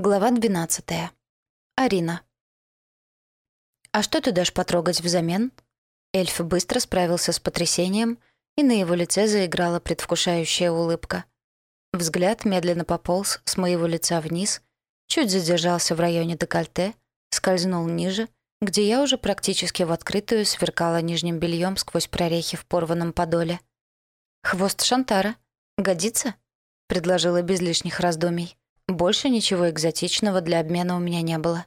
Глава 12. Арина. «А что ты дашь потрогать взамен?» Эльф быстро справился с потрясением, и на его лице заиграла предвкушающая улыбка. Взгляд медленно пополз с моего лица вниз, чуть задержался в районе декольте, скользнул ниже, где я уже практически в открытую сверкала нижним бельем сквозь прорехи в порванном подоле. «Хвост Шантара. Годится?» — предложила без лишних раздумий. Больше ничего экзотичного для обмена у меня не было.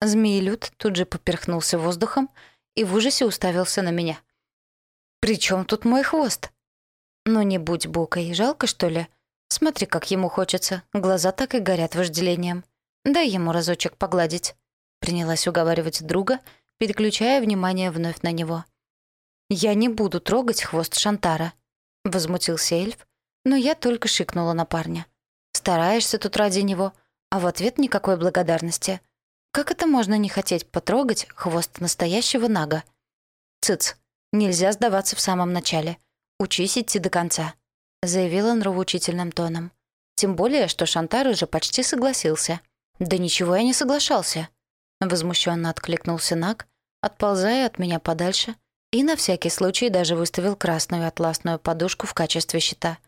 Змеелюд тут же поперхнулся воздухом и в ужасе уставился на меня. «При чем тут мой хвост?» «Ну не будь букой, жалко, что ли? Смотри, как ему хочется, глаза так и горят вожделением. Дай ему разочек погладить», — принялась уговаривать друга, переключая внимание вновь на него. «Я не буду трогать хвост Шантара», — возмутился эльф, но я только шикнула на парня. Стараешься тут ради него, а в ответ никакой благодарности. Как это можно не хотеть потрогать хвост настоящего нага? Цыц, нельзя сдаваться в самом начале. Учись идти до конца», — заявила нравоучительным тоном. «Тем более, что Шантар уже почти согласился». «Да ничего я не соглашался», — возмущенно откликнулся Наг, отползая от меня подальше и на всякий случай даже выставил красную атласную подушку в качестве щита.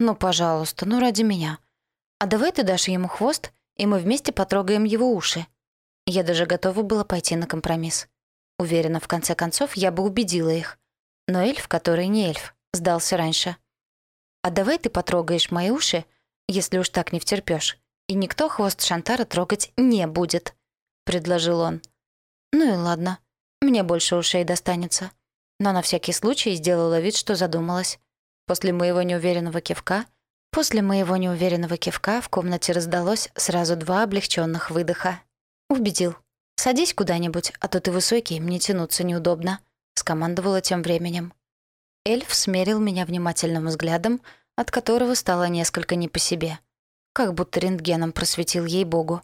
«Ну, пожалуйста, ну ради меня. «А давай ты дашь ему хвост, и мы вместе потрогаем его уши». Я даже готова была пойти на компромисс. Уверена, в конце концов, я бы убедила их. Но эльф, который не эльф, сдался раньше. «А давай ты потрогаешь мои уши, если уж так не втерпёшь, и никто хвост Шантара трогать не будет», — предложил он. «Ну и ладно, мне больше ушей достанется». Но на всякий случай сделала вид, что задумалась. После моего неуверенного кивка — После моего неуверенного кивка в комнате раздалось сразу два облегченных выдоха. «Убедил. Садись куда-нибудь, а то ты высокий, мне тянуться неудобно», — скомандовала тем временем. Эльф смерил меня внимательным взглядом, от которого стало несколько не по себе. Как будто рентгеном просветил ей-богу.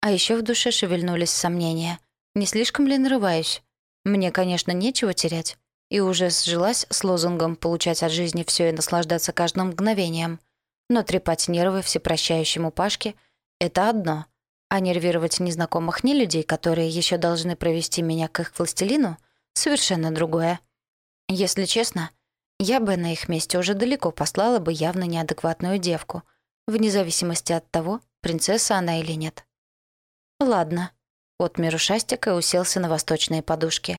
А еще в душе шевельнулись сомнения. Не слишком ли нарываюсь? Мне, конечно, нечего терять. И уже сжилась с лозунгом получать от жизни все и наслаждаться каждым мгновением — но трепать нервы всепрощающему Пашке — это одно, а нервировать незнакомых не людей, которые еще должны провести меня к их властелину — совершенно другое. Если честно, я бы на их месте уже далеко послала бы явно неадекватную девку, вне зависимости от того, принцесса она или нет. Ладно. Отмер ушастик и уселся на восточные подушки.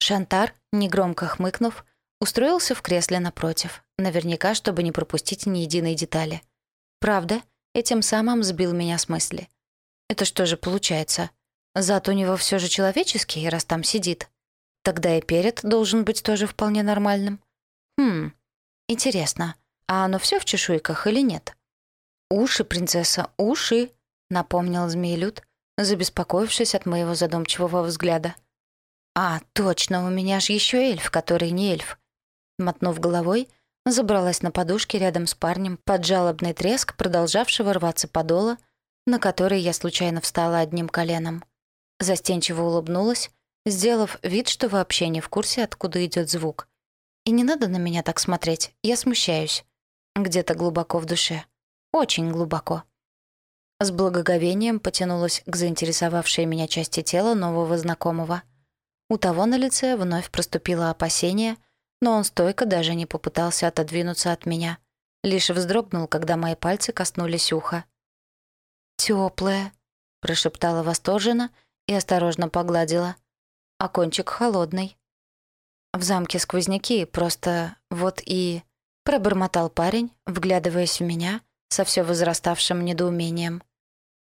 Шантар, негромко хмыкнув, устроился в кресле напротив, Наверняка, чтобы не пропустить ни единой детали. Правда, этим самым сбил меня с мысли. Это что же получается? Зад у него все же человеческий, раз там сидит. Тогда и перед должен быть тоже вполне нормальным. Хм, интересно, а оно все в чешуйках или нет? «Уши, принцесса, уши!» — напомнил змеелюд, забеспокоившись от моего задумчивого взгляда. «А, точно, у меня ж еще эльф, который не эльф». Мотнув головой, забралась на подушке рядом с парнем под жалобный треск продолжавшего рваться подола, на который я случайно встала одним коленом. Застенчиво улыбнулась, сделав вид, что вообще не в курсе, откуда идет звук. И не надо на меня так смотреть, я смущаюсь. Где-то глубоко в душе. Очень глубоко. С благоговением потянулась к заинтересовавшей меня части тела нового знакомого. У того на лице вновь проступило опасение — но он стойко даже не попытался отодвинуться от меня. Лишь вздрогнул, когда мои пальцы коснулись уха. «Тёплая», — прошептала восторженно и осторожно погладила. «А кончик холодный». «В замке сквозняки, просто вот и...» Пробормотал парень, вглядываясь в меня со все возраставшим недоумением.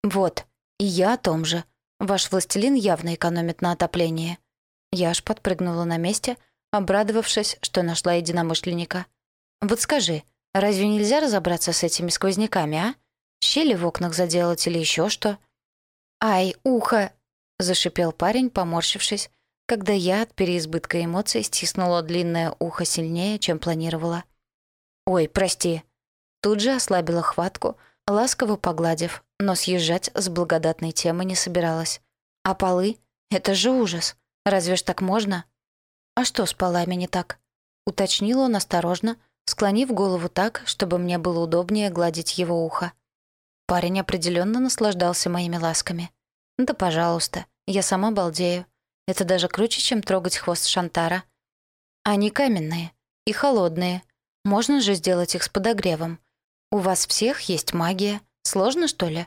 «Вот, и я о том же. Ваш властелин явно экономит на отоплении». Я аж подпрыгнула на месте — обрадовавшись, что нашла единомышленника. «Вот скажи, разве нельзя разобраться с этими сквозняками, а? Щели в окнах заделать или еще что?» «Ай, ухо!» — зашипел парень, поморщившись, когда я от переизбытка эмоций стиснула длинное ухо сильнее, чем планировала. «Ой, прости». Тут же ослабила хватку, ласково погладив, но съезжать с благодатной темы не собиралась. «А полы? Это же ужас. Разве ж так можно?» «А что с полами не так?» — уточнил он осторожно, склонив голову так, чтобы мне было удобнее гладить его ухо. Парень определенно наслаждался моими ласками. Да, пожалуйста, я сама балдею. Это даже круче, чем трогать хвост Шантара. Они каменные и холодные. Можно же сделать их с подогревом. У вас всех есть магия. Сложно, что ли?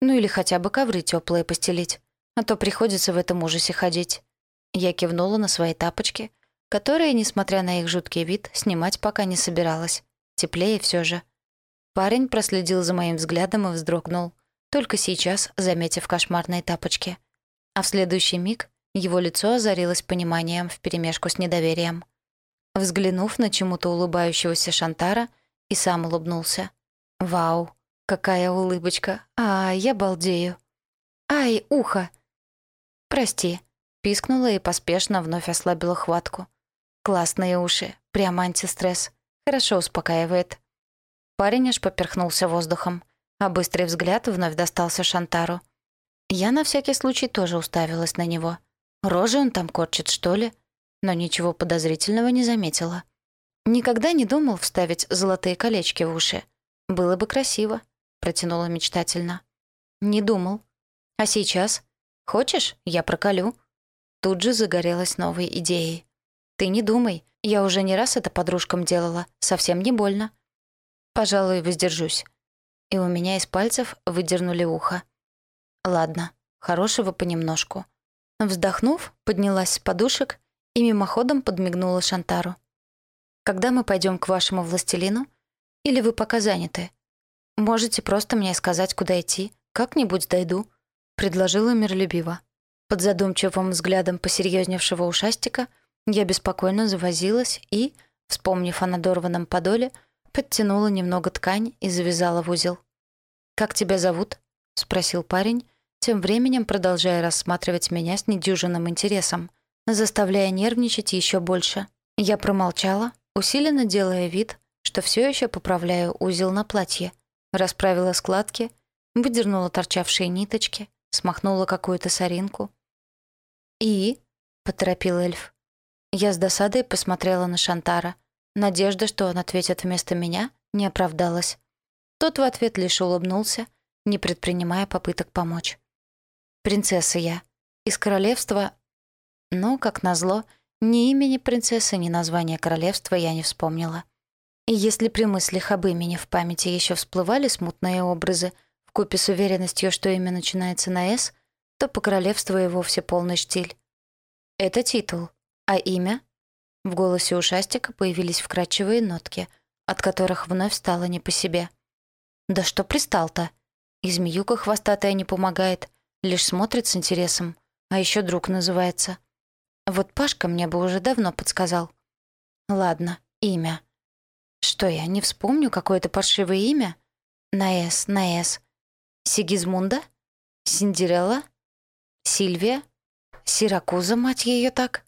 Ну или хотя бы ковры теплые постелить. А то приходится в этом ужасе ходить. Я кивнула на свои тапочки, которые, несмотря на их жуткий вид, снимать пока не собиралась. Теплее все же. Парень проследил за моим взглядом и вздрогнул, только сейчас заметив кошмарные тапочки. А в следующий миг его лицо озарилось пониманием вперемешку с недоверием. Взглянув на чему-то улыбающегося Шантара, и сам улыбнулся. «Вау, какая улыбочка! А, я балдею!» «Ай, ухо!» «Прости», — пискнула и поспешно вновь ослабила хватку. «Классные уши, прямо антистресс. Хорошо успокаивает». Парень аж поперхнулся воздухом, а быстрый взгляд вновь достался Шантару. Я на всякий случай тоже уставилась на него. Рожи он там корчит, что ли? Но ничего подозрительного не заметила. Никогда не думал вставить золотые колечки в уши. Было бы красиво, протянула мечтательно. Не думал. А сейчас? Хочешь, я проколю? Тут же загорелась новой идеей. Ты не думай, я уже не раз это подружкам делала, совсем не больно. Пожалуй, воздержусь. И у меня из пальцев выдернули ухо. Ладно, хорошего понемножку. Вздохнув, поднялась с подушек и мимоходом подмигнула Шантару. «Когда мы пойдем к вашему властелину? Или вы пока заняты? Можете просто мне сказать, куда идти. Как-нибудь дойду», — предложила миролюбиво. Под задумчивым взглядом посерьезневшего ушастика я беспокойно завозилась и, вспомнив о надорванном подоле, подтянула немного ткань и завязала в узел. «Как тебя зовут?» — спросил парень, тем временем продолжая рассматривать меня с недюжинным интересом, заставляя нервничать еще больше. Я промолчала, усиленно делая вид, что все еще поправляю узел на платье, расправила складки, выдернула торчавшие ниточки, смахнула какую-то соринку. «И?» — поторопил эльф. Я с досадой посмотрела на Шантара — Надежда, что он ответит вместо меня, не оправдалась. Тот в ответ лишь улыбнулся, не предпринимая попыток помочь. «Принцесса я. Из королевства...» Но, как назло, ни имени принцессы, ни названия королевства я не вспомнила. И если при мыслях об имени в памяти еще всплывали смутные образы, вкупе с уверенностью, что имя начинается на «С», то по королевству и вовсе полный штиль. Это титул, а имя в голосе ушастика появились вкрадчивые нотки, от которых вновь стало не по себе. «Да что пристал-то? И змеюка хвостатая не помогает, лишь смотрит с интересом, а еще друг называется. Вот Пашка мне бы уже давно подсказал. Ладно, имя. Что я, не вспомню какое-то паршивое имя? На «С», на «С». Сигизмунда? Синдерелла? Сильвия? Сиракуза, мать ее так?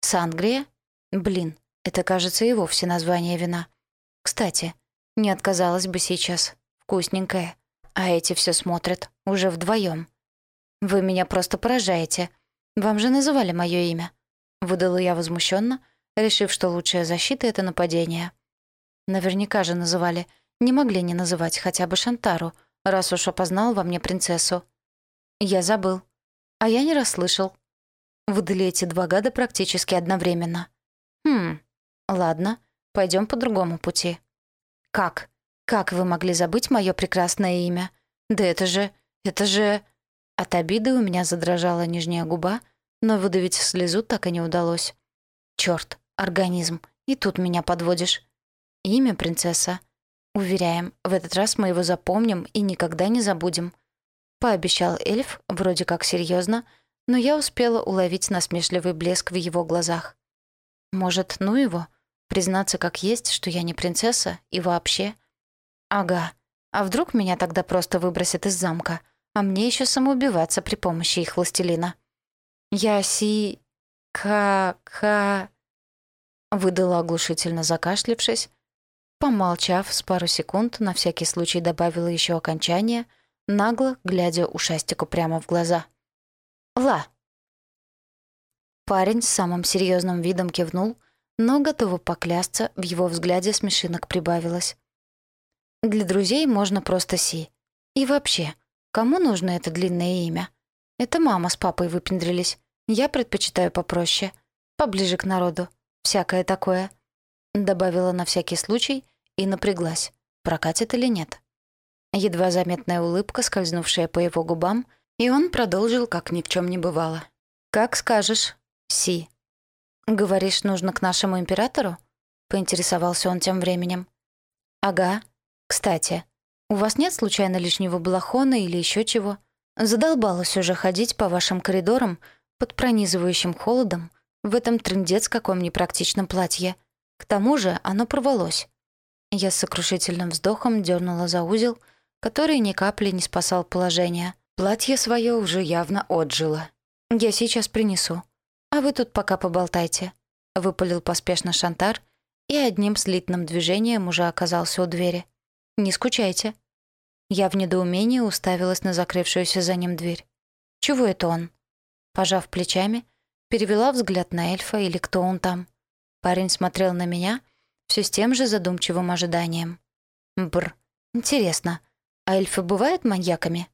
Сангрия? Блин, это, кажется, и вовсе название вина. Кстати, не отказалась бы сейчас. Вкусненькое. А эти все смотрят, уже вдвоем. Вы меня просто поражаете. Вам же называли мое имя. Выдала я возмущенно, решив, что лучшая защита — это нападение. Наверняка же называли. Не могли не называть хотя бы Шантару, раз уж опознал во мне принцессу. Я забыл. А я не расслышал. Выдали эти два гада практически одновременно. «Хм, ладно, пойдем по другому пути». «Как? Как вы могли забыть мое прекрасное имя? Да это же... это же...» От обиды у меня задрожала нижняя губа, но выдавить слезу так и не удалось. «Чёрт, организм, и тут меня подводишь. Имя принцесса. Уверяем, в этот раз мы его запомним и никогда не забудем». Пообещал эльф, вроде как серьезно, но я успела уловить насмешливый блеск в его глазах. Может, ну его? Признаться как есть, что я не принцесса и вообще? Ага. А вдруг меня тогда просто выбросят из замка, а мне еще самоубиваться при помощи их властелина? Я си... ка... Выдала оглушительно закашлившись. Помолчав с пару секунд, на всякий случай добавила еще окончание, нагло глядя ушастику прямо в глаза. «Ла!» Парень с самым серьезным видом кивнул, но, готово поклясться, в его взгляде смешинок прибавилось. «Для друзей можно просто Си. И вообще, кому нужно это длинное имя? Это мама с папой выпендрились. Я предпочитаю попроще. Поближе к народу. Всякое такое. Добавила на всякий случай и напряглась. Прокатит или нет? Едва заметная улыбка, скользнувшая по его губам, и он продолжил, как ни в чем не бывало. «Как скажешь, Си». «Говоришь, нужно к нашему императору?» — поинтересовался он тем временем. «Ага. Кстати, у вас нет случайно лишнего балахона или еще чего? Задолбалась уже ходить по вашим коридорам под пронизывающим холодом в этом трындец каком непрактичном платье. К тому же оно порвалось». Я с сокрушительным вздохом дернула за узел, который ни капли не спасал положение. Платье свое уже явно отжило. «Я сейчас принесу. А вы тут пока поболтайте», — выпалил поспешно Шантар и одним слитным движением уже оказался у двери. «Не скучайте». Я в недоумении уставилась на закрывшуюся за ним дверь. «Чего это он?» Пожав плечами, перевела взгляд на эльфа или кто он там. Парень смотрел на меня все с тем же задумчивым ожиданием. Бр, интересно, а эльфы бывают маньяками?